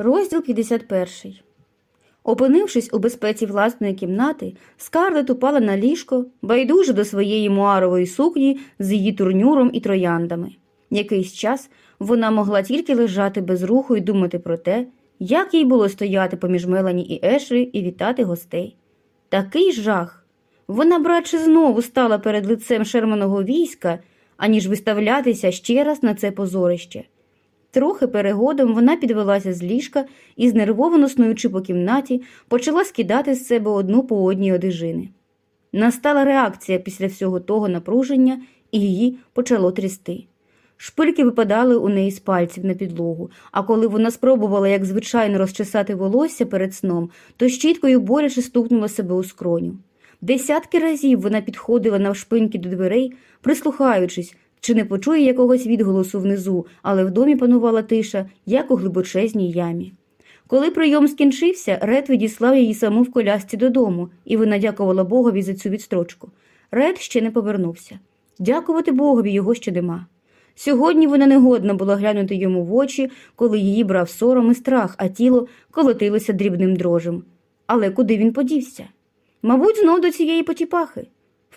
Розділ 51. Опинившись у безпеці власної кімнати, Скарлет упала на ліжко, байдуже до своєї муарової сукні з її турнюром і трояндами. Якийсь час вона могла тільки лежати без руху і думати про те, як їй було стояти поміж Мелані і Ешлі і вітати гостей. Такий жах. Вона, братче, знову стала перед лицем шерманого війська, аніж виставлятися ще раз на це позорище. Трохи перегодом вона підвелася з ліжка і, знервовано снуючи по кімнаті, почала скидати з себе одну по одній одежини. Настала реакція після всього того напруження, і її почало трясти. Шпильки випадали у неї з пальців на підлогу, а коли вона спробувала, як звичайно, розчесати волосся перед сном, то щіткою боляче стукнула себе у скроню. Десятки разів вона підходила навшпиньки до дверей, прислухаючись, чи не почує якогось відголосу внизу, але в домі панувала тиша, як у глибочезній ямі. Коли прийом скінчився, Ред відіслав її саму в колясці додому, і вона дякувала Богові за цю відстрочку. Ред ще не повернувся. Дякувати Богові його ще нема. Сьогодні вона не годна була глянути йому в очі, коли її брав сором і страх, а тіло колотилося дрібним дрожем. Але куди він подівся? Мабуть, знов до цієї потіпахи.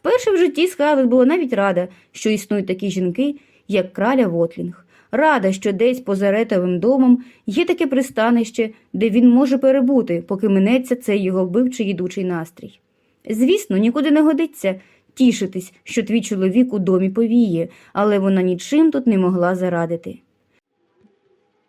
Вперше в житті Скарлет була навіть рада, що існують такі жінки, як краля Вотлінг. Рада, що десь поза ретовим домом є таке пристанище, де він може перебути, поки минеться цей його вбивчий їдучий настрій. Звісно, нікуди не годиться тішитись, що твій чоловік у домі повіє, але вона нічим тут не могла зарадити.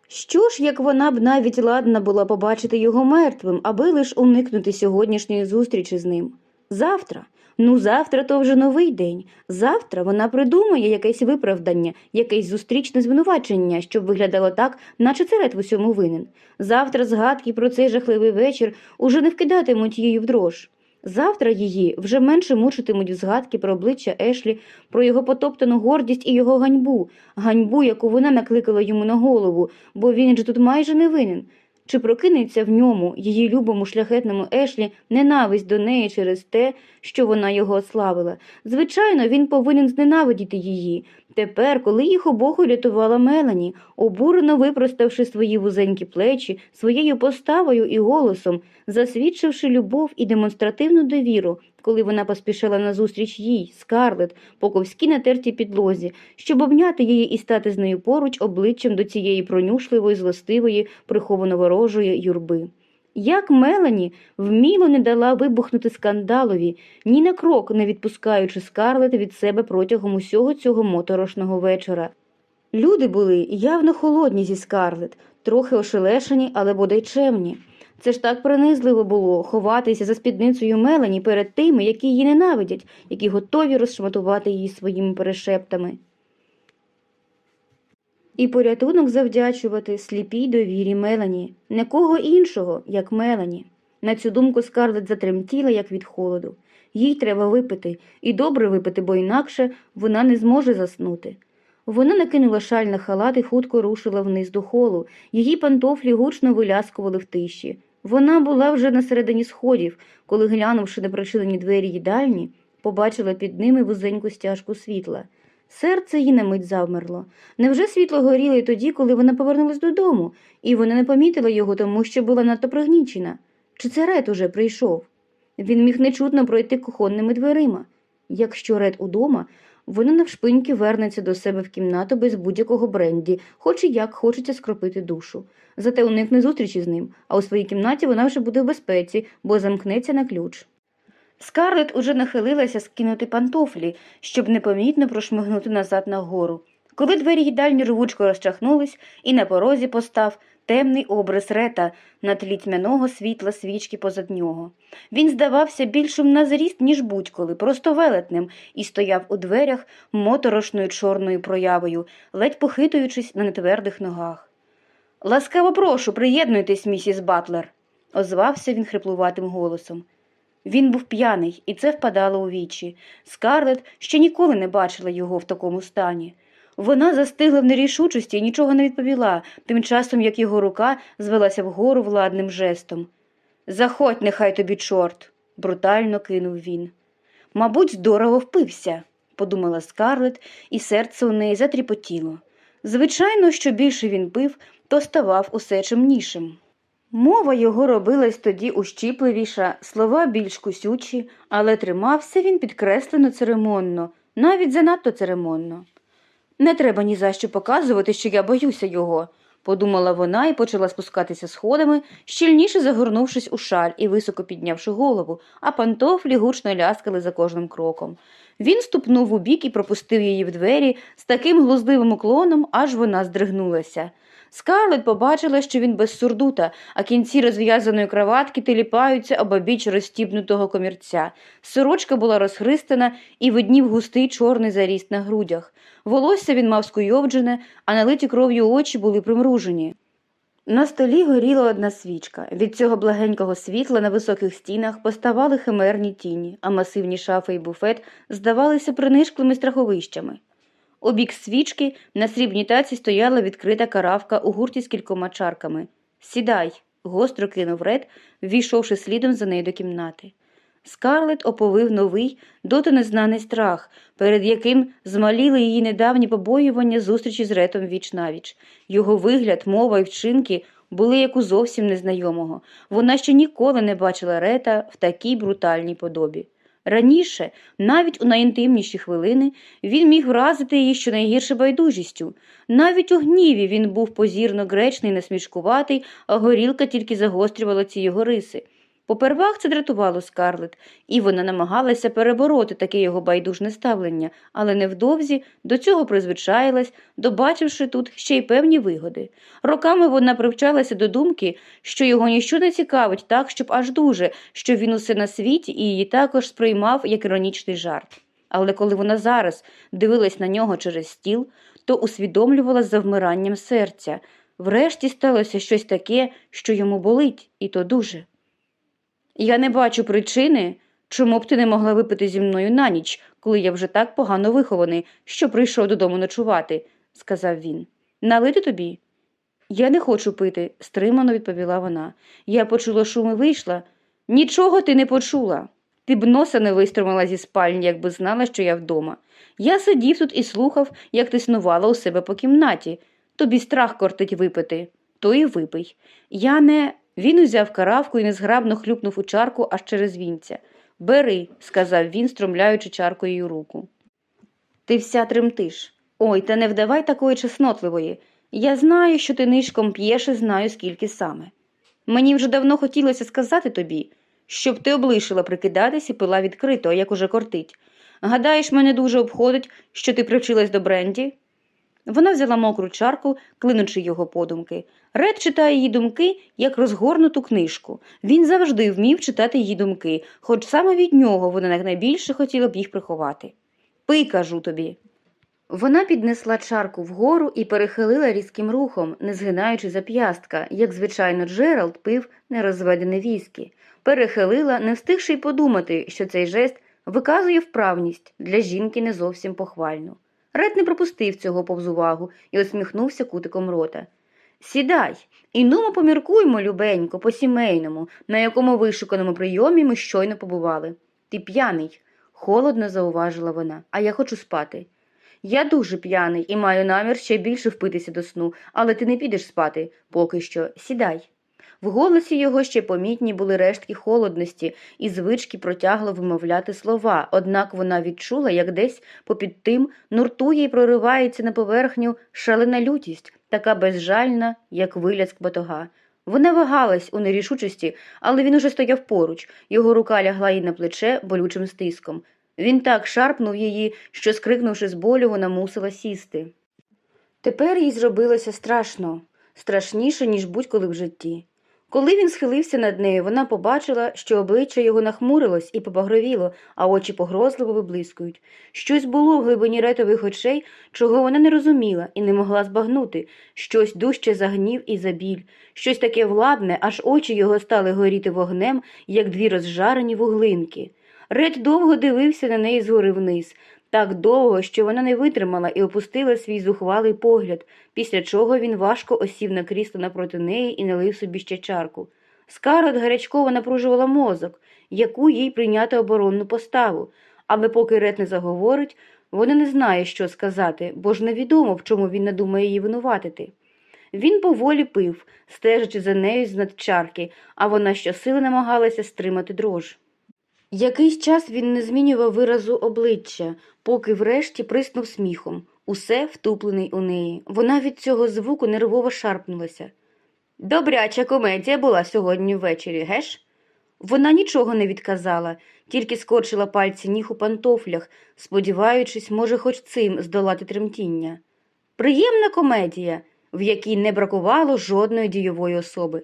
Що ж, як вона б навіть ладна була побачити його мертвим, аби лиш уникнути сьогоднішньої зустрічі з ним? Завтра. Ну, завтра то вже новий день. Завтра вона придумає якесь виправдання, якесь зустрічне звинувачення, щоб виглядало так, наче це в усьому винен. Завтра згадки про цей жахливий вечір уже не вкидатимуть її в дрож. Завтра її вже менше мучитимуть згадки про обличчя Ешлі, про його потоптану гордість і його ганьбу, ганьбу, яку вона накликала йому на голову, бо він же тут майже не винен. Чи прокинеться в ньому, її любому шляхетному Ешлі, ненависть до неї через те, що вона його ославила? Звичайно, він повинен зненавидіти її. Тепер, коли їх обох урятувала Мелані, обурено випроставши свої вузенькі плечі, своєю поставою і голосом, засвідчивши любов і демонстративну довіру, коли вона поспішала назустріч їй, скарлет, по ковській натертій підлозі, щоб обняти її і стати з нею поруч обличчям до цієї пронюшливої, злостивої, приховано ворожої юрби. Як Мелані вміло не дала вибухнути скандалові, ні на крок не відпускаючи скарлет від себе протягом усього цього моторошного вечора. Люди були явно холодні зі скарлет, трохи ошелешені, але бодай чемні. Це ж так принизливо було ховатися за спідницею Мелані перед тими, які її ненавидять, які готові розшматувати її своїми перешептами. І порятунок завдячувати сліпій довірі Мелані, не кого іншого, як Мелані. На цю думку скарлет затремтіла, як від холоду. Їй треба випити, і добре випити, бо інакше вона не зможе заснути. Вона накинула шаль на халат і хутко рушила вниз до холу. Її пантофлі гучно виляскували в тиші. Вона була вже на середині сходів, коли, глянувши на причинені двері їдальні, побачила під ними вузеньку стяжку світла. Серце їй на мить завмерло. Невже світло горіло й тоді, коли вона повернулась додому, і вона не помітила його, тому що була надто пригнічена? Чи це Ред уже прийшов? Він міг нечутно пройти кухонними дверима. Якщо Ред удома, вона навшпиньки вернеться до себе в кімнату без будь-якого бренді, хоч і як хочеться скропити душу. Зате уникне зустрічі з ним, а у своїй кімнаті вона вже буде в безпеці, бо замкнеться на ключ. Скарлет уже нахилилася скинути пантофлі, щоб непомітно прошмигнути назад нагору. Коли двері їдальні рвучко розчахнулись, і на порозі постав темний образ Рета на тлі тьмяного світла свічки позад нього. Він здавався більшим на зріст, ніж будь-коли, просто велетнем, і стояв у дверях моторошною чорною проявою, ледь похитуючись на нетвердих ногах. Ласкаво прошу, приєднуйтесь, місіс Батлер, озвався він хриплуватим голосом. Він був п'яний, і це впадало у вічі. Скарлет ще ніколи не бачила його в такому стані. Вона застигла в нерішучості і нічого не відповіла, тим часом як його рука звелася вгору владним жестом. Заходь, нехай тобі, чорт, брутально кинув він. Мабуть, здорово впився, подумала скарлет, і серце у неї затріпотіло. Звичайно, що більше він пив, то ставав усе чимнішим. Мова його робилась тоді ущіпливіша, слова більш кусючі, але тримався він підкреслено церемонно, навіть занадто церемонно. Не треба ні за що показувати, що я боюся його, подумала вона і почала спускатися сходами, щільніше загорнувшись у шаль і високо піднявши голову, а пантофлі гучно ляскали за кожним кроком. Він ступнув у бік і пропустив її в двері з таким глузливим уклоном, аж вона здригнулася. Скарлет побачила, що він без сурдута, а кінці розв'язаної краватки теліпаються обабіч розстібнутого комірця. Сорочка була розхристана і виднів густий чорний заріст на грудях. Волосся він мав скуйовджене, а налиті кров'ю очі були примружені. На столі горіла одна свічка. Від цього благенького світла на високих стінах поставали химерні тіні, а масивні шафи і буфет здавалися принишклими страховищами. У бік свічки на срібній таці стояла відкрита каравка у гурті з кількома чарками. Сідай, гостро кинув Ред, ввійшовши слідом за нею до кімнати. Скарлет оповив новий, доти незнаний страх, перед яким змаліли її недавні побоювання зустрічі з Ретом віч навіч. Його вигляд, мова і вчинки були як у зовсім незнайомого. Вона ще ніколи не бачила Рета в такій брутальній подобі. Раніше, навіть у найінтимніші хвилини, він міг вразити її щонайгірше байдужістю. Навіть у гніві він був позірно гречний, насмішкуватий, а горілка тільки загострювала ці його риси. Попервах це дратувало скарлет, і вона намагалася перебороти таке його байдужне ставлення, але невдовзі до цього призвичаїлась, добачивши тут ще й певні вигоди. Роками вона привчалася до думки, що його ніщо не цікавить так, щоб аж дуже, що він усе на світі і її також сприймав як іронічний жарт. Але коли вона зараз дивилась на нього через стіл, то усвідомлювала завмиранням серця. Врешті сталося щось таке, що йому болить, і то дуже. Я не бачу причини, чому б ти не могла випити зі мною на ніч, коли я вже так погано вихований, що прийшов додому ночувати, сказав він. Налити тобі? Я не хочу пити, стримано відповіла вона. Я почула шум і вийшла. Нічого ти не почула. Ти б носа не вистромила зі спальні, якби знала, що я вдома. Я сидів тут і слухав, як ти снувала у себе по кімнаті. Тобі страх кортить випити, то і випий. Я не. Він узяв каравку і незграбно хлюпнув у чарку аж через вінця. Бери, сказав він, стромляючи чаркою її руку. Ти вся тремтиш. Ой, та не вдавай такої чеснотливої. Я знаю, що ти нишком п'єш і знаю, скільки саме. Мені вже давно хотілося сказати тобі, щоб ти облишила прикидатись і пила відкрито, як уже кортить. Гадаєш, мене дуже обходить, що ти привчилась до бренді? Вона взяла мокру чарку, клинучи його подумки. Ред читає її думки як розгорнуту книжку. Він завжди вмів читати її думки, хоч саме від нього вона найбільше хотіла б їх приховати. Пий, кажу тобі. Вона піднесла чарку вгору і перехилила різким рухом, не згинаючи зап'ястка, як, звичайно, Джеральд пив нерозведене віскі. Перехилила, не встигши й подумати, що цей жест виказує вправність для жінки не зовсім похвальну. Ред не пропустив цього повз увагу і усміхнувся кутиком рота. Сідай, і ну ми любенько, по сімейному, на якому вишуканому прийомі ми щойно побували. Ти п'яний, холодно зауважила вона, а я хочу спати. Я дуже п'яний і маю намір ще більше впитися до сну, але ти не підеш спати поки що. Сідай. В голосі його ще помітні були рештки холодності і звички протягло вимовляти слова, однак вона відчула, як десь попід тим нуртує і проривається на поверхню шалена лютість, така безжальна, як виляск батога. Вона вагалась у нерішучості, але він уже стояв поруч, його рука лягла їй на плече болючим стиском. Він так шарпнув її, що, скрикнувши з болю, вона мусила сісти. Тепер їй зробилося страшно, страшніше, ніж будь-коли в житті. Коли він схилився над нею, вона побачила, що обличчя його нахмурилось і побагровіло, а очі погрозливо виблискують. Щось було в глибині ретових очей, чого вона не розуміла і не могла збагнути, щось дужче за гнів і за біль, щось таке владне, аж очі його стали горіти вогнем, як дві розжарені вуглинки. Ред довго дивився на неї згори вниз, так довго, що вона не витримала і опустила свій зухвалий погляд, після чого він важко осів на крісло напроти неї і налив собі ще чарку. Скарлет гарячково напружувала мозок, яку їй прийняти оборонну поставу, але поки Ред не заговорить, вона не знає, що сказати, бо ж невідомо, в чому він надумає її винуватити. Він поволі пив, стежачи за нею з надчарки, а вона щосили намагалася стримати дрож. Якийсь час він не змінював виразу обличчя, поки врешті приснув сміхом, усе втуплений у неї. Вона від цього звуку нервово шарпнулася. Добряча комедія була сьогодні ввечері, геш? Вона нічого не відказала, тільки скорчила пальці ніг у пантофлях, сподіваючись, може, хоч цим здолати тремтіння. Приємна комедія, в якій не бракувало жодної дійової особи.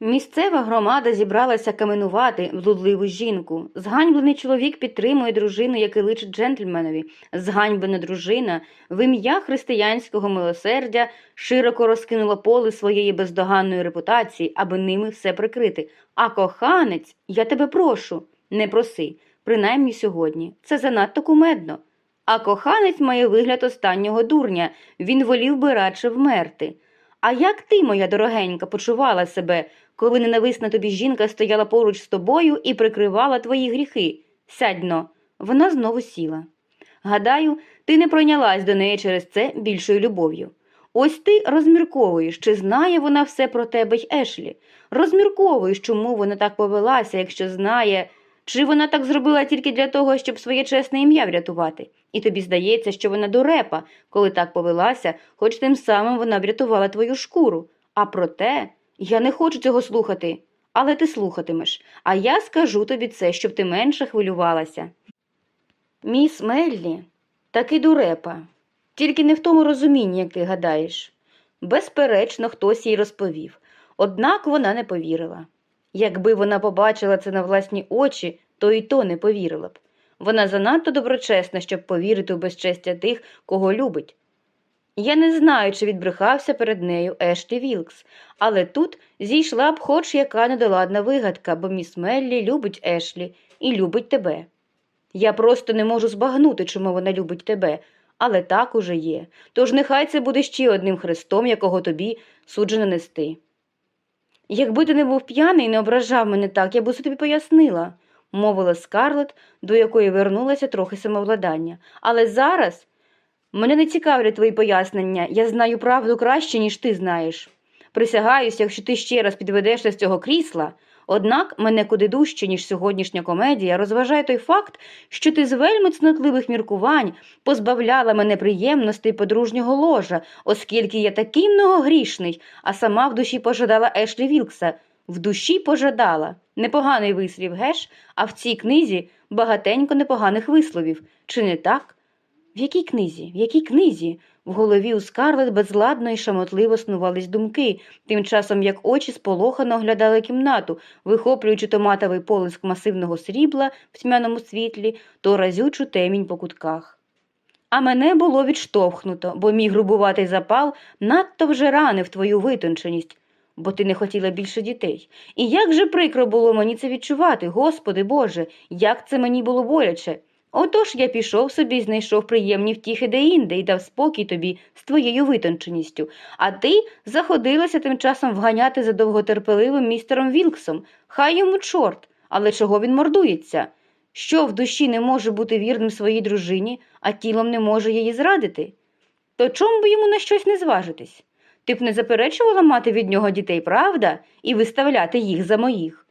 Місцева громада зібралася каменувати блудливу жінку. Зганьблений чоловік підтримує дружину, яка личить джентльменові. Зганьблена дружина в ім'я християнського милосердя широко розкинула поле своєї бездоганної репутації, аби ними все прикрити. А коханець, я тебе прошу, не проси, принаймні сьогодні. Це занадто кумедно. А коханець має вигляд останнього дурня, він волів би радше вмерти. А як ти, моя дорогенька, почувала себе, коли ненависна тобі жінка стояла поруч з тобою і прикривала твої гріхи? Сядьно, вона знову сіла. Гадаю, ти не пройнялась до неї через це більшою любов'ю. Ось ти розмірковуєш, чи знає вона все про тебе й Ешлі. Розмірковуєш, чому вона так повелася, якщо знає, чи вона так зробила тільки для того, щоб своє чесне ім'я врятувати. І тобі здається, що вона дурепа, коли так повелася, хоч тим самим вона врятувала твою шкуру. А проте я не хочу цього слухати. Але ти слухатимеш, а я скажу тобі це, щоб ти менше хвилювалася. Міс Меллі таки дурепа, тільки не в тому розумінні, як ти гадаєш. Безперечно, хтось їй розповів, однак вона не повірила. Якби вона побачила це на власні очі, то і то не повірила б. Вона занадто доброчесна, щоб повірити у безчестя тих, кого любить. Я не знаю, чи відбрехався перед нею Ешлі Вілкс, але тут зійшла б хоч яка недоладна вигадка, бо міс Меллі любить Ешлі і любить тебе. Я просто не можу збагнути, чому вона любить тебе, але так уже є. Тож нехай це буде ще одним хрестом, якого тобі суджено нести. Якби ти не був п'яний і не ображав мене так, я б усе тобі пояснила, мовила Скарлет, до якої вернулося трохи самовладання. Але зараз мене не цікавлять твої пояснення, я знаю правду краще, ніж ти знаєш. Присягаюся, якщо ти ще раз підведешся з цього крісла. Однак мене куди дужче, ніж сьогоднішня комедія, розважає той факт, що ти з вельми цнотливих міркувань позбавляла мене приємностей подружнього ложа, оскільки я такий многогрішний, а сама в душі пожадала Ешлі Вілкса. В душі пожадала. Непоганий вислів, геш, а в цій книзі багатенько непоганих висловів. Чи не так? В якій книзі? В якій книзі? В голові у Скарлет безладно і шамотливо снувались думки, тим часом як очі сполохано оглядали кімнату, вихоплюючи томатовий полиск масивного срібла в тьмяному світлі, то разючу темінь по кутках. А мене було відштовхнуто, бо мій грубуватий запал надто вже ранив твою витонченість, бо ти не хотіла більше дітей. І як же прикро було мені це відчувати, Господи Боже, як це мені було боляче. Отож я пішов собі знайшов приємні втіхи де-інде і дав спокій тобі з твоєю витонченістю, а ти заходилася тим часом вганяти за довготерпеливим містером Вілксом. Хай йому чорт, але чого він мордується? Що в душі не може бути вірним своїй дружині, а тілом не може її зрадити? То чому б йому на щось не зважитись? Ти б не заперечувала мати від нього дітей, правда, і виставляти їх за моїх?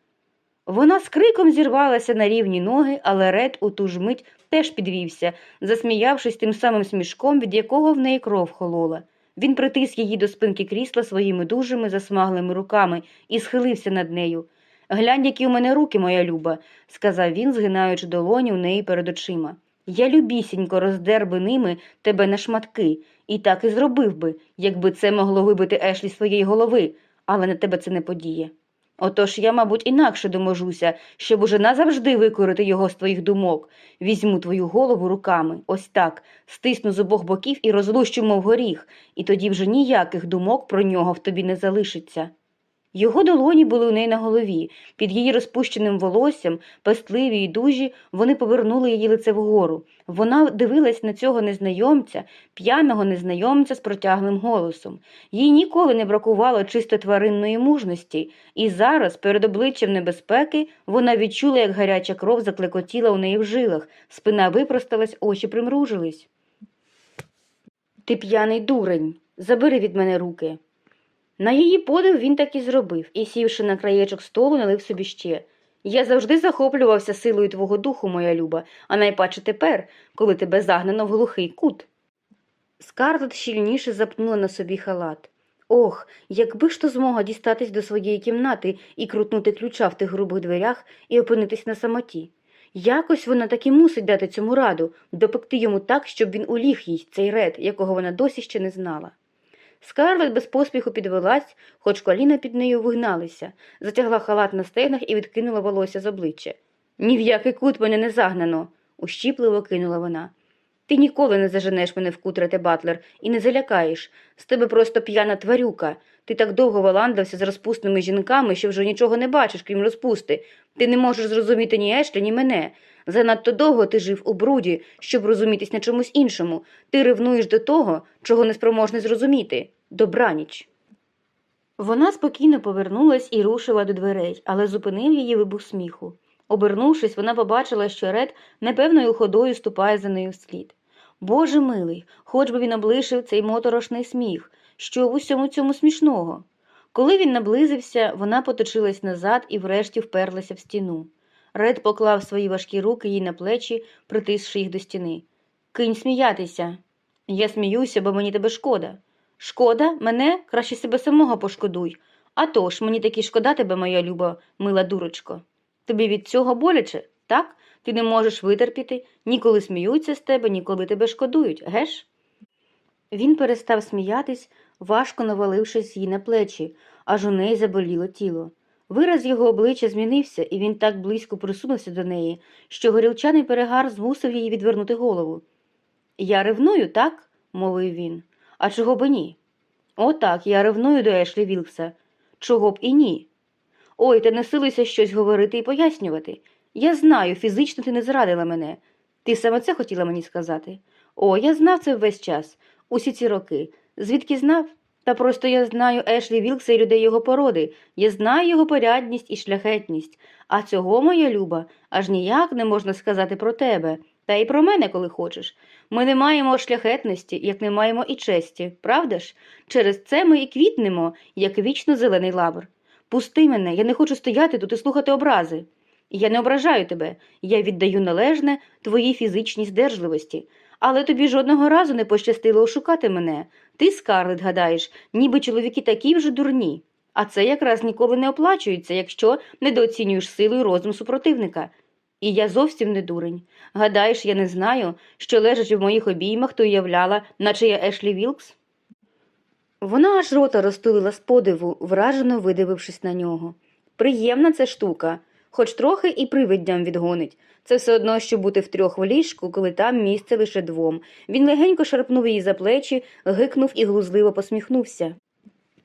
Вона з криком зірвалася на рівні ноги, але Ред у ту ж мить теж підвівся, засміявшись тим самим смішком, від якого в неї кров холола. Він притис її до спинки крісла своїми дужими засмаглими руками і схилився над нею. Глянь, які у мене руки, моя люба, сказав він, згинаючи долоні у неї перед очима. Я любісінько роздер би ними тебе на шматки, і так і зробив би, якби це могло вибити Ешлі своєї голови, але на тебе це не подіє. Отож я, мабуть, інакше доможуся, щоб уже назавжди викорити його з твоїх думок. Візьму твою голову руками, ось так, стисну з обох боків і розлущу, мов горіх, і тоді вже ніяких думок про нього в тобі не залишиться. Його долоні були у неї на голові, під її розпущеним волоссям, пестливі й дужі, вони повернули її лице вгору. Вона дивилась на цього незнайомця, п'яного незнайомця з протяглим голосом. Їй ніколи не бракувало чисто тваринної мужності, і зараз, перед обличчям небезпеки, вона відчула, як гаряча кров заклекотіла у неї в жилах, спина випросталась, очі примружились. Ти п'яний дурень, забери від мене руки. На її подив він так і зробив і, сівши на краєчок столу, налив собі ще. Я завжди захоплювався силою твого духу, моя люба, а найпаче тепер, коли тебе загнано в глухий кут. Скарлет щільніше запнула на собі халат. Ох, якби ж то змогла дістатись до своєї кімнати і крутнути ключа в тих грубих дверях і опинитись на самоті. Якось вона таки мусить дати цьому раду, допекти йому так, щоб він уліг їй цей ред, якого вона досі ще не знала. Скарлет без поспіху підвелась, хоч коліна під нею вигналися, затягла халат на стегнах і відкинула волосся з обличчя. Ні в який кут мене не загнано, ущіпливо кинула вона. Ти ніколи не заженеш мене в кут, Батлер, і не залякаєш. З тебе просто п'яна тварюка. Ти так довго валандався з розпусними жінками, що вже нічого не бачиш, крім розпусти. Ти не можеш зрозуміти ні Ешлі, ні мене. Занадто довго ти жив у бруді, щоб розумітись на чомусь іншому. Ти ревнуєш до того, чого не спроможний зрозуміти. Добраніч. Вона спокійно повернулась і рушила до дверей, але зупинив її вибух сміху. Обернувшись, вона побачила, що Ред непевною ходою ступає за нею вслід. Боже милий, хоч би він облишив цей моторошний сміх, що в усьому цьому смішного. Коли він наблизився, вона поточилась назад і врешті вперлася в стіну. Ред поклав свої важкі руки їй на плечі, притисши їх до стіни. Кинь сміятися. Я сміюся, бо мені тебе шкода. Шкода, мене краще себе самого пошкодуй. А тож, мені таки шкода тебе, моя люба, мила дурочко. Тобі від цього боляче, так? Ти не можеш витерпіти, ніколи сміються з тебе, ніколи тебе шкодують, геш? Він перестав сміятись, важко навалившись їй на плечі, аж у неї заболіло тіло. Вираз його обличчя змінився, і він так близько присунувся до неї, що горілчаний перегар змусив її відвернути голову. Я ревную, так? мовив він. А чого б і ні? О, так, я ревную до Ешлі Вілкса. Чого б і ні? Ой, ти не щось говорити і пояснювати. Я знаю, фізично ти не зрадила мене. Ти саме це хотіла мені сказати? О, я знав це весь час, усі ці роки. Звідки знав? Та просто я знаю Ешлі Вілкса і людей його породи. Я знаю його порядність і шляхетність. А цього, моя люба, аж ніяк не можна сказати про тебе. Та й про мене, коли хочеш. Ми не маємо шляхетності, як не маємо і честі, правда ж? Через це ми і квітнемо, як вічно зелений лавр. Пусти мене, я не хочу стояти тут і слухати образи. Я не ображаю тебе, я віддаю належне твоїй фізичній здержливості, але тобі жодного разу не пощастило ошукати мене. Ти, Скарлет, гадаєш, ніби чоловіки такі вже дурні. А це якраз ніколи не оплачується, якщо недооцінюєш силу і розум супротивника. І я зовсім не дурень. Гадаєш, я не знаю, що лежачи в моїх обіймах, то уявляла, наче я Ешлі Вілкс? Вона аж рота розтулила з подиву, вражено видивившись на нього. Приємна це штука, хоч трохи і привиддям відгонить. Це все одно, що бути втрьох в ліжку, коли там місце лише двом. Він легенько шарпнув її за плечі, гикнув і глузливо посміхнувся.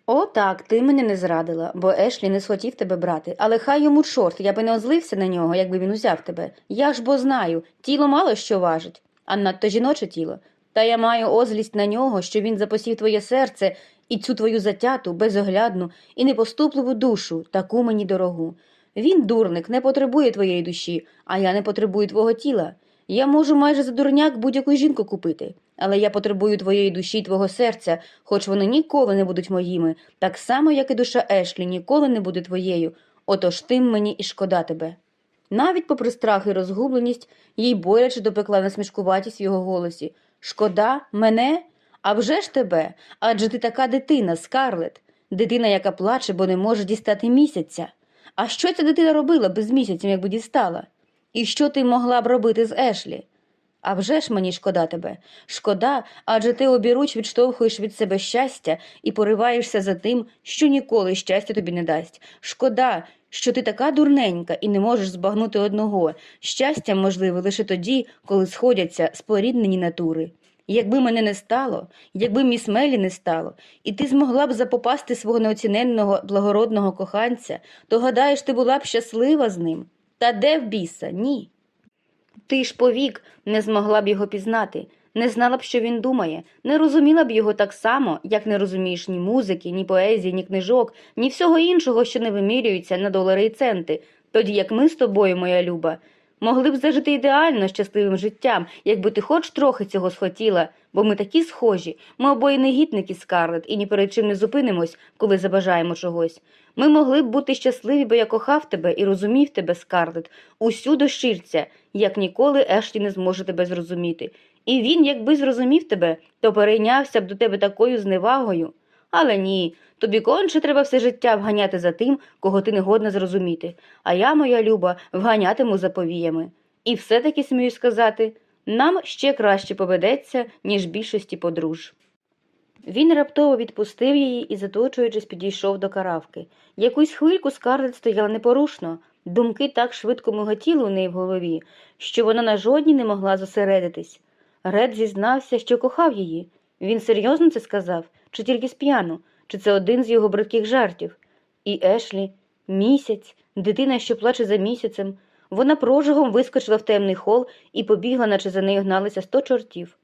О, так, ти мене не зрадила, бо Ешлі не схотів тебе брати, але хай йому чорт, я би не озлився на нього, якби він узяв тебе. Я ж бо знаю, тіло мало що важить, а надто жіноче тіло. Та я маю озлість на нього, що він запосів твоє серце і цю твою затяту, безоглядну і непоступливу душу, таку мені дорогу. Він, дурник, не потребує твоєї душі, а я не потребую твого тіла. Я можу майже за дурняк будь-яку жінку купити, але я потребую твоєї душі й твого серця, хоч вони ніколи не будуть моїми, так само, як і душа Ешлі ніколи не буде твоєю, отож тим мені і шкода тебе. Навіть попри страх і розгубленість, їй боляче допекла насмішкуватість в його голосі. Шкода, мене? А вже ж тебе, адже ти така дитина, Скарлет, дитина, яка плаче, бо не може дістати місяця. А що ця дитина робила без місяця, якби дістала? І що ти могла б робити з Ешлі? А вже ж мені шкода тебе. Шкода, адже ти обіруч відштовхуєш від себе щастя і пориваєшся за тим, що ніколи щастя тобі не дасть. Шкода, що ти така дурненька і не можеш збагнути одного. Щастя можливе лише тоді, коли сходяться споріднені натури. Якби мене не стало, якби міс Мелі не стало, і ти змогла б запопасти свого неоціненного благородного коханця, то гадаєш, ти була б щаслива з ним. Та де в біса? Ні. Ти ж повік не змогла б його пізнати, не знала б, що він думає, не розуміла б його так само, як не розумієш ні музики, ні поезії, ні книжок, ні всього іншого, що не вимірюється на долари і центи, тоді як ми з тобою, моя люба, Могли б зажити ідеально щасливим життям, якби ти хоч трохи цього схотіла, бо ми такі схожі, ми обоє негідники, Скарлет, і ні перед чим не зупинимось, коли забажаємо чогось. Ми могли б бути щасливі, бо я кохав тебе і розумів тебе, Скарлет, усю дощирця, як ніколи Ешлі не зможе тебе зрозуміти. І він, якби зрозумів тебе, то перейнявся б до тебе такою зневагою. Але ні, тобі конче треба все життя вганяти за тим, кого ти не годна зрозуміти, а я, моя люба, вганятиму за повіями. І все-таки смію сказати, нам ще краще поведеться, ніж більшості подруж. Він раптово відпустив її і, заточуючись, підійшов до каравки. Якусь хвильку скарлет стояла непорушно, думки так швидко миготіли у неї в голові, що вона на жодній не могла зосередитись. Ред зізнався, що кохав її. Він серйозно це сказав, чи тільки сп'яну, чи це один з його бридких жартів. І Ешлі, місяць, дитина, що плаче за місяцем. Вона прожигом вискочила в темний хол і побігла, наче за нею гналися сто чортів.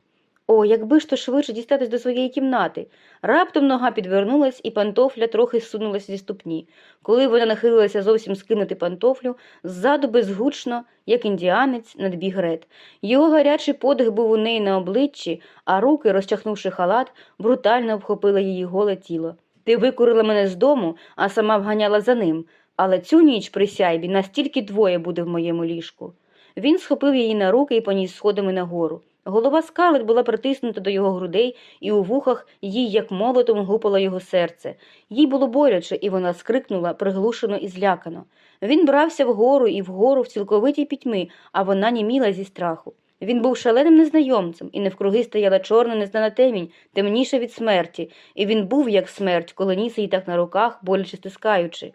О, якби ж то швидше дістатись до своєї кімнати. Раптом нога підвернулась, і пантофля трохи зсунулася зі ступні. Коли вона нахилилася зовсім скинути пантофлю, ззаду безгучно, як індіанець, надбіг ред. Його гарячий подих був у неї на обличчі, а руки, розчахнувши халат, брутально обхопили її голе тіло. Ти викурила мене з дому, а сама вганяла за ним. Але цю ніч при сяйбі настільки двоє буде в моєму ліжку. Він схопив її на руки і поніс сходами нагору. Голова скарлет була притиснута до його грудей, і у вухах їй, як молотом, гупало його серце. Їй було боляче, і вона скрикнула приглушено і злякано. Він брався вгору і вгору в цілковитій пітьми, а вона німіла зі страху. Він був шаленим незнайомцем, і навкруги стояла чорна незнана темінь, темніша від смерті, і він був як смерть, коли ніс її так на руках, боляче стискаючи.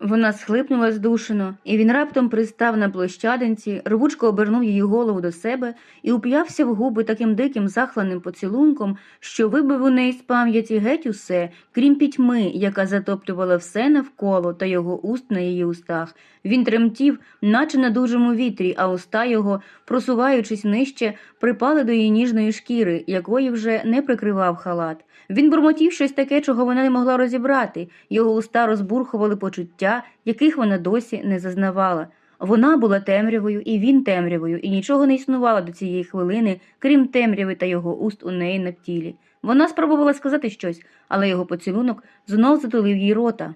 Вона схлипнула здушено, і він раптом пристав на площадинці, рвучко обернув її голову до себе і уп'явся в губи таким диким захланим поцілунком, що вибив у неї з пам'яті геть усе, крім пітьми, яка затоплювала все навколо та його уст на її устах. Він тремтів, наче на дужому вітрі, а уста його, просуваючись нижче, припали до її ніжної шкіри, якої вже не прикривав халат. Він бурмотів щось таке, чого вона не могла розібрати, його уста розбурхували почуття, яких вона досі не зазнавала. Вона була темрявою, і він темрявою, і нічого не існувало до цієї хвилини, крім темряви та його уст у неї на тілі. Вона спробувала сказати щось, але його поцілунок знов затулив їй рота.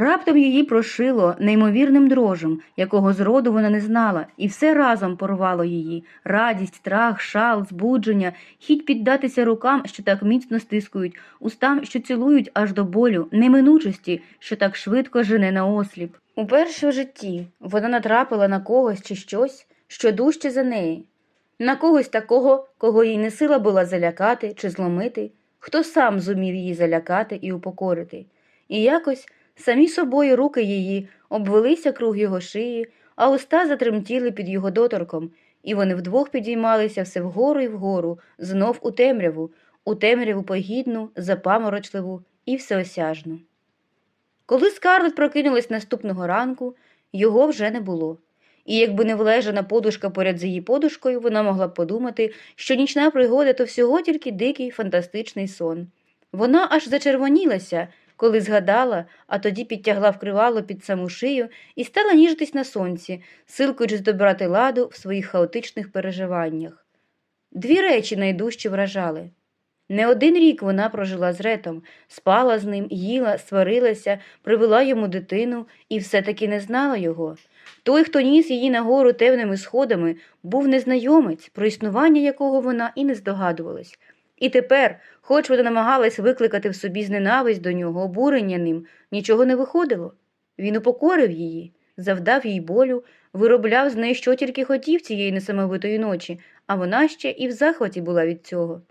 Раптом її прошило неймовірним дрожем, якого зроду вона не знала, і все разом порвало її радість, страх, шал, збудження, хіть піддатися рукам, що так міцно стискують, устам, що цілують аж до болю, неминучості, що так швидко жене на осліп. Уперше в житті вона натрапила на когось чи щось, що дужче за неї, на когось такого, кого їй не сила була залякати чи зломити, хто сам зумів її залякати і упокорити. І якось Самі собою руки її обвелися круг його шиї, а уста затремтіли під його доторком, і вони вдвох підіймалися все вгору і вгору, знов у темряву, у темряву погідну, запаморочливу і всеосяжну. Коли скарлет прокинулась наступного ранку, його вже не було. І якби не влежана подушка поряд з її подушкою, вона могла б подумати, що нічна пригода то всього тільки дикий фантастичний сон. Вона аж зачервонілася, коли згадала, а тоді підтягла вкривало під саму шию і стала ніжитись на сонці, силкуючись добрати ладу в своїх хаотичних переживаннях. Дві речі найдужче вражали. Не один рік вона прожила з ретом, спала з ним, їла, сварилася, привела йому дитину і все-таки не знала його. Той, хто ніс її нагору темними сходами, був незнайомець, про існування якого вона і не здогадувалась. І тепер, хоч вона намагалась викликати в собі зненависть до нього, обурення ним, нічого не виходило. Він упокорив її, завдав їй болю, виробляв з неї що тільки хотів цієї несамовитої ночі, а вона ще і в захваті була від цього.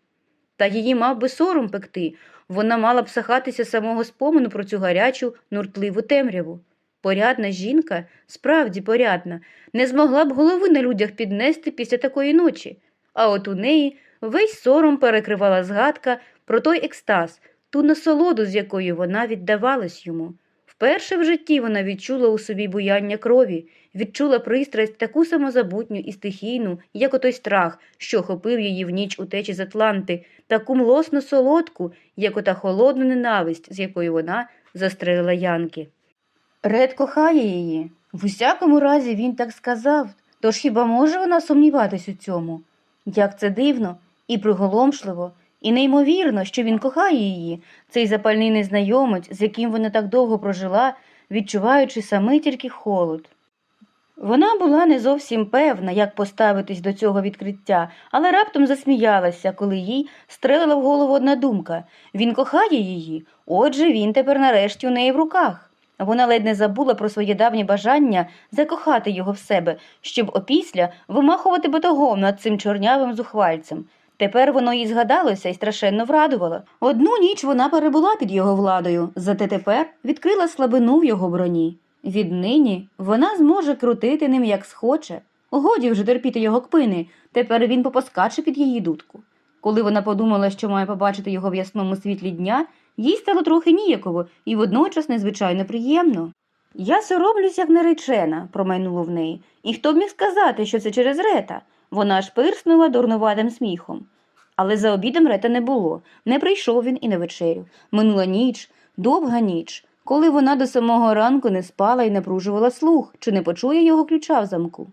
Та її мав би сором пекти, вона мала б сахатися самого спомену про цю гарячу, нуртливу темряву. Порядна жінка, справді порядна, не змогла б голови на людях піднести після такої ночі, а от у неї Весь сором перекривала згадка про той екстаз, ту насолоду, з якою вона віддавалась йому. Вперше в житті вона відчула у собі буяння крові, відчула пристрасть таку самозабутню і стихійну, як отой страх, що хопив її в ніч утечі з Атланти, таку млосно солодку, як ота холодну ненависть, з якою вона застрелила Янки. Ред кохає її. В усякому разі він так сказав, Тож хіба може вона сумніватись у цьому? Як це дивно і приголомшливо, і неймовірно, що він кохає її, цей запальний незнайомець, з яким вона так довго прожила, відчуваючи саме тільки холод. Вона була не зовсім певна, як поставитись до цього відкриття, але раптом засміялася, коли їй стрелила в голову одна думка він кохає її, отже, він тепер нарешті у неї в руках. Вона ледь не забула про своє давнє бажання закохати його в себе, щоб опісля вимахувати батогом над цим чорнявим зухвальцем. Тепер воно їй згадалося і страшенно врадувало. Одну ніч вона перебула під його владою, зате тепер відкрила слабину в його броні. Віднині вона зможе крутити ним як схоче. Годі вже терпіти його кпини, тепер він попоскаче під її дудку. Коли вона подумала, що має побачити його в ясному світлі дня, їй стало трохи ніяково і водночас незвичайно приємно. Я соромлюсь, як наречена, промайнуло в неї, і хто б міг сказати, що це через Рета? Вона аж пирснула дурнуватим сміхом. Але за обідом Рета не було, не прийшов він і на вечерю. Минула ніч, довга ніч, коли вона до самого ранку не спала і напружувала слух, чи не почує його ключа в замку.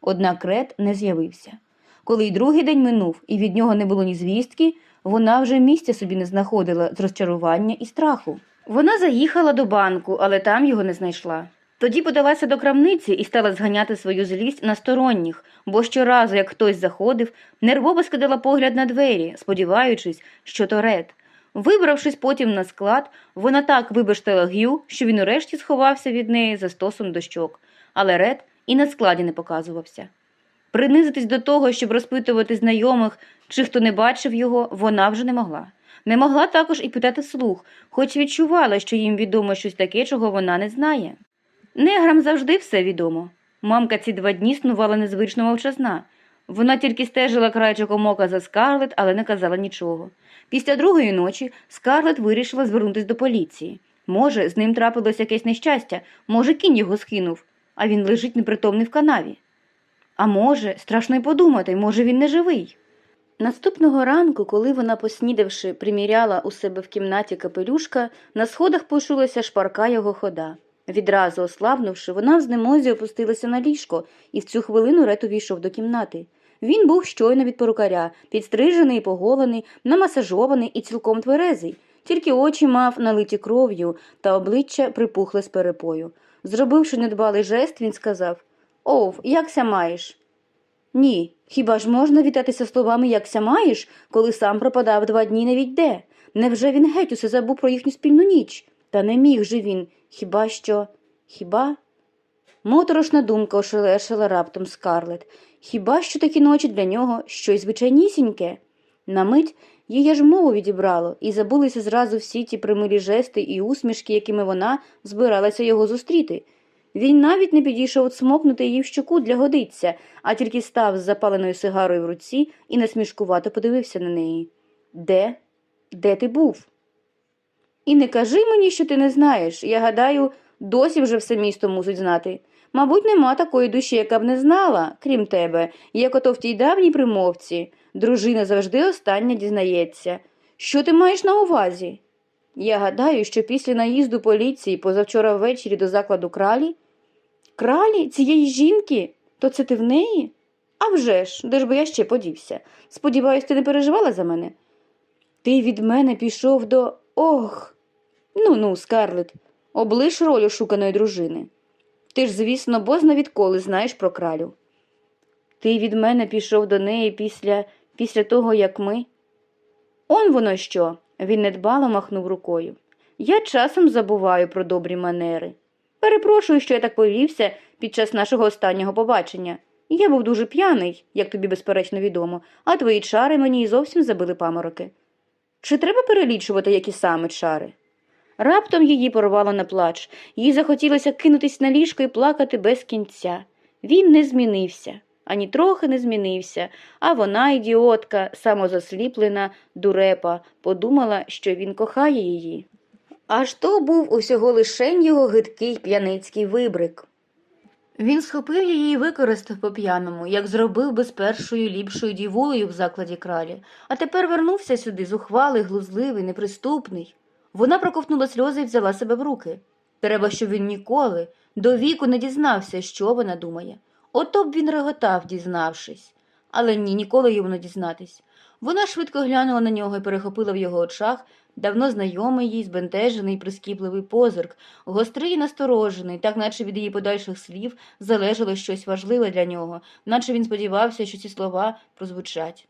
Однак Рет не з'явився. Коли й другий день минув, і від нього не було ні звістки, вона вже місця собі не знаходила з розчарування і страху. Вона заїхала до банку, але там його не знайшла. Тоді подалася до крамниці і стала зганяти свою злість на сторонніх, бо щоразу, як хтось заходив, нервово скидала погляд на двері, сподіваючись, що то Ред. Вибравшись потім на склад, вона так вибештала Г'ю, що він урешті сховався від неї за стосом дощок, але Ред і на складі не показувався. Принизитись до того, щоб розпитувати знайомих, чи хто не бачив його, вона вже не могла. Не могла також і питати слух, хоч відчувала, що їм відомо щось таке, чого вона не знає. Неграм завжди все відомо. Мамка ці два дні снувала незвично мовчазна. Вона тільки стежила крайчиком ока за Скарлет, але не казала нічого. Після другої ночі Скарлет вирішила звернутися до поліції. Може, з ним трапилось якесь нещастя, може, кінь його скинув, а він лежить непритомний в канаві. А може, страшно й подумати, може, він не живий. Наступного ранку, коли вона, поснідавши, приміряла у себе в кімнаті капелюшка, на сходах почулася шпарка його хода. Відразу ослабнувши, вона в знемозі опустилася на ліжко, і в цю хвилину Рет увійшов до кімнати. Він був щойно від порукаря, підстрижений і поголений, намасажований і цілком тверезий, тільки очі мав налиті кров'ю та обличчя припухле з перепою. Зробивши недбалий жест, він сказав Ов, якся маєш? Ні, хіба ж можна вітатися словами якся маєш, коли сам пропадав два дні навіть де? Невже він геть усе забув про їхню спільну ніч? Та не міг же він, хіба що, хіба? Моторошна думка ошелешила раптом скарлет. Хіба що такі ночі для нього щось звичайнісіньке? На мить її ж мову відібрало, і забулися зразу всі ті примилі жести і усмішки, якими вона збиралася його зустріти. Він навіть не підійшов цмокнути її в щоку для годиться, а тільки став з запаленою сигарою в руці і насмішкувато подивився на неї. Де? Де ти був? І не кажи мені, що ти не знаєш. Я гадаю, досі вже все місто мусить знати. Мабуть, нема такої душі, яка б не знала, крім тебе, як ото в тій давній примовці. Дружина завжди остання дізнається. Що ти маєш на увазі? Я гадаю, що після наїзду поліції позавчора ввечері до закладу кралі. Кралі цієї жінки? То це ти в неї? А вже ж, де ж би я ще подівся. Сподіваюсь, ти не переживала за мене? Ти від мене пішов до. Ох. Ну ну, Скарлет, облиш роль ошуканої дружини. Ти ж, звісно, бозна відколи знаєш про кралю. Ти від мене пішов до неї після після того, як ми. Он воно що? Він недбало махнув рукою. Я часом забуваю про добрі манери. Перепрошую, що я так повівся під час нашого останнього побачення. Я був дуже п'яний, як тобі безперечно відомо, а твої чари мені й зовсім забили памороки. Чи треба перелічувати які саме чари? Раптом її порвало на плач, їй захотілося кинутись на ліжко і плакати без кінця. Він не змінився, ані трохи не змінився, а вона, ідіотка, самозасліплена, дурепа, подумала, що він кохає її. Аж то був усього лишень його гидкий п'яницький вибрик. Він схопив її і використав по п'яному, як зробив би з першою ліпшою дівулею в закладі кралі, а тепер вернувся сюди зухвалий, глузливий, неприступний. Вона проковтнула сльози і взяла себе в руки. Треба, щоб він ніколи до віку не дізнався, що вона думає. Ото б він реготав, дізнавшись. Але ні, ніколи йому не дізнатись. Вона швидко глянула на нього і перехопила в його очах давно знайомий їй збентежений прискіпливий позирк, гострий і насторожений, так наче від її подальших слів залежало щось важливе для нього, наче він сподівався, що ці слова прозвучать.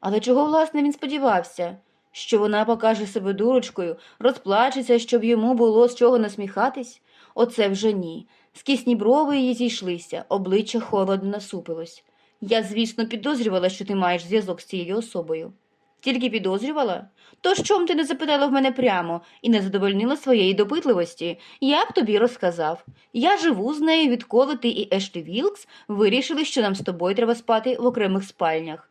Але чого, власне, він сподівався? Що вона покаже себе дурочкою, розплачеться, щоб йому було з чого насміхатись? Оце вже ні. Скісні брови її зійшлися, обличчя холодно насупилось. Я, звісно, підозрювала, що ти маєш зв'язок з цією особою. Тільки підозрювала? То чом ти не запитала в мене прямо і не задовольнила своєї допитливості? Я б тобі розказав. Я живу з нею, відколи ти і Ешлі Вілкс вирішили, що нам з тобою треба спати в окремих спальнях.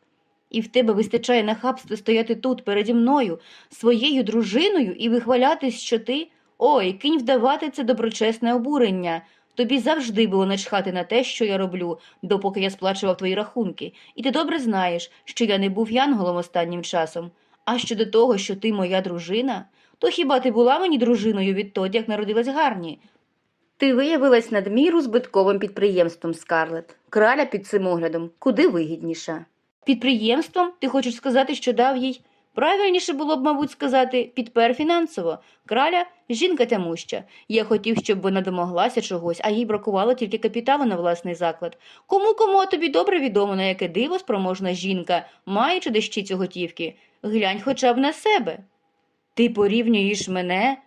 І в тебе вистачає нахабства стояти тут переді мною, своєю дружиною, і вихвалятись, що ти. Ой, кинь вдавати це доброчесне обурення. Тобі завжди було начхати на те, що я роблю, допоки я сплачував твої рахунки, і ти добре знаєш, що я не був янголом останнім часом. А щодо того, що ти моя дружина, то хіба ти була мені дружиною відтоді, як народилась Гарні? Ти виявилась надміру збитковим підприємством, Скарлет. Краля під цим оглядом куди вигідніша. Підприємством ти хочеш сказати, що дав їй? Правильніше було б, мабуть, сказати, підпер фінансово. Краля жінка тямуща. Я хотів, щоб вона домоглася чогось, а їй бракувало тільки капіталу на власний заклад. Кому кому тобі добре відомо, на яке диво спроможна жінка, маючи дещицю готівки. Глянь хоча б на себе. Ти порівнюєш мене?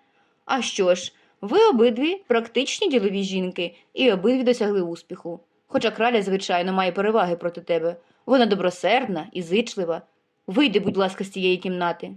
А що ж, ви обидві практичні ділові жінки, і обидві досягли успіху. Хоча краля, звичайно, має переваги проти тебе. Вона добросердна і зичлива. Вийди, будь ласка, з цієї кімнати.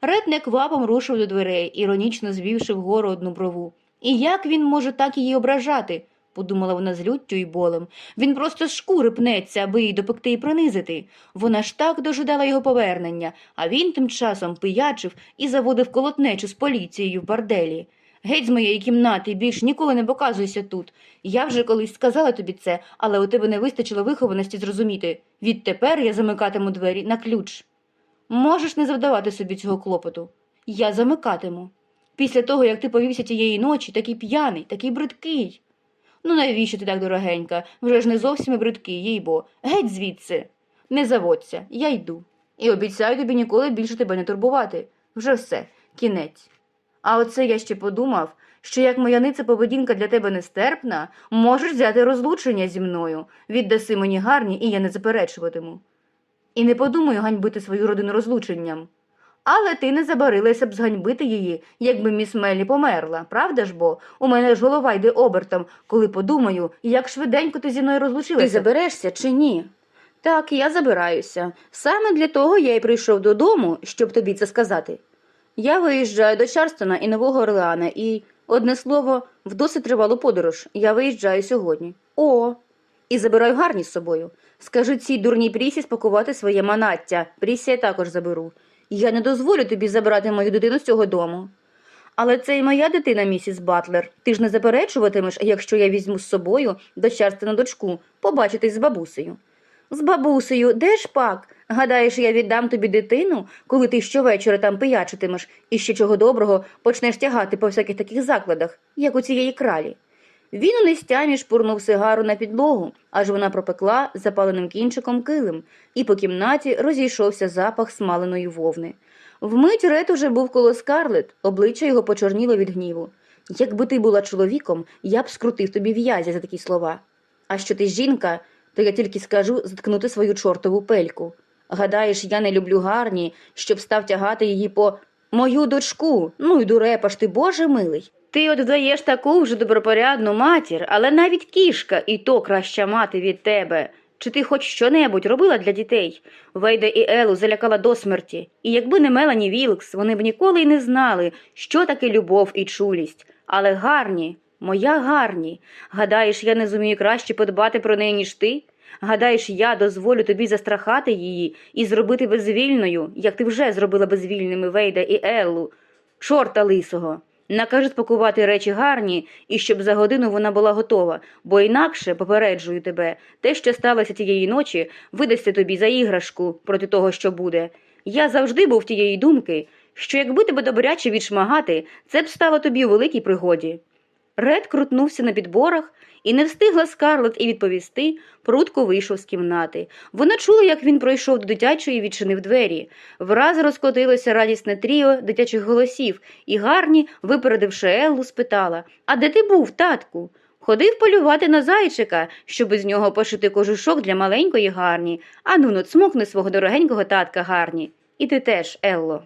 Ред неквапом рушив до дверей, іронічно звівши вгору одну брову. І як він може так її ображати? подумала вона з люттю і болем. Він просто з шкури пнеться, аби її допекти і принизити. Вона ж так дожидала його повернення, а він тим часом пиячив і заводив колотнечу з поліцією в борделі. Геть з моєї кімнати, більш ніколи не показуйся тут. Я вже колись сказала тобі це, але у тебе не вистачило вихованості зрозуміти. Відтепер я замикатиму двері на ключ. Можеш не завдавати собі цього клопоту. Я замикатиму. Після того, як ти повівся тієї ночі, такий п'яний, такий бридкий. Ну навіщо ти так дорогенька? Вже ж не зовсім і бридкий, їй бо. Геть звідси. Не заводься, я йду. І обіцяю тобі ніколи більше тебе не турбувати. Вже все, кінець. А оце я ще подумав, що як моя ниця поведінка для тебе нестерпна, можеш взяти розлучення зі мною, віддаси мені гарні, і я не заперечуватиму. І не подумаю ганьбити свою родину розлученням. Але ти не забарилася б зганьбити її, якби міс Меллі померла, правда ж бо? У мене ж голова йде обертом, коли подумаю, як швиденько ти зі мною розлучилася. Ти заберешся чи ні? Так, я забираюся. Саме для того я й прийшов додому, щоб тобі це сказати. Я виїжджаю до Чарстона і Нового Орлеана, і, одне слово, в досить тривалу подорож. Я виїжджаю сьогодні. О, і забираю гарні з собою. Скажи цій дурній Прісі спакувати своє манаття. Прісі я також заберу. Я не дозволю тобі забрати мою дитину з цього дому. Але це і моя дитина, місіс Батлер. Ти ж не заперечуватимеш, якщо я візьму з собою до Чарстона дочку, побачитись з бабусею. З бабусею, де ж пак? Гадаєш, я віддам тобі дитину, коли ти щовечора там пиячитимеш і ще чого доброго почнеш тягати по всяких таких закладах, як у цієї кралі. Він у нестямі шпурнув сигару на підлогу, аж вона пропекла запаленим кінчиком килим, і по кімнаті розійшовся запах смаленої вовни. Вмить Рет уже був коло скарлет, обличчя його почорніло від гніву. Якби ти була чоловіком, я б скрутив тобі в'язя за такі слова. А що ти жінка, то я тільки скажу заткнути свою чортову пельку. Гадаєш, я не люблю гарні, щоб став тягати її по мою дочку. Ну й дурепаш ти, боже милий. Ти от вдаєш таку вже добропорядну матір, але навіть кішка і то краща мати від тебе. Чи ти хоч що-небудь робила для дітей? Вейда і Елу залякала до смерті. І якби не Мелані Вілкс, вони б ніколи й не знали, що таке любов і чулість. Але гарні, моя гарні. Гадаєш, я не зумію краще подбати про неї, ніж ти? Гадаєш, я дозволю тобі застрахати її і зробити безвільною, як ти вже зробила безвільними Вейда і Еллу, чорта лисого. Накажи спакувати речі гарні, і щоб за годину вона була готова, бо інакше, попереджую тебе, те, що сталося тієї ночі, видасться тобі за іграшку проти того, що буде. Я завжди був тієї думки, що якби тебе добряче відшмагати, це б стало тобі у великій пригоді. Ред крутнувся на підборах, і не встигла Скарлет і відповісти, прудко вийшов з кімнати. Вона чула, як він пройшов до дитячої і відчинив двері. Враз розкотилося радісне тріо дитячих голосів, і Гарні, випередивши Еллу, спитала А де ти був, татку? Ходив полювати на зайчика, щоб із нього пошити кожушок для маленької Гарні. Ану, ну цмокни свого дорогенького татка Гарні. І ти теж, Елло.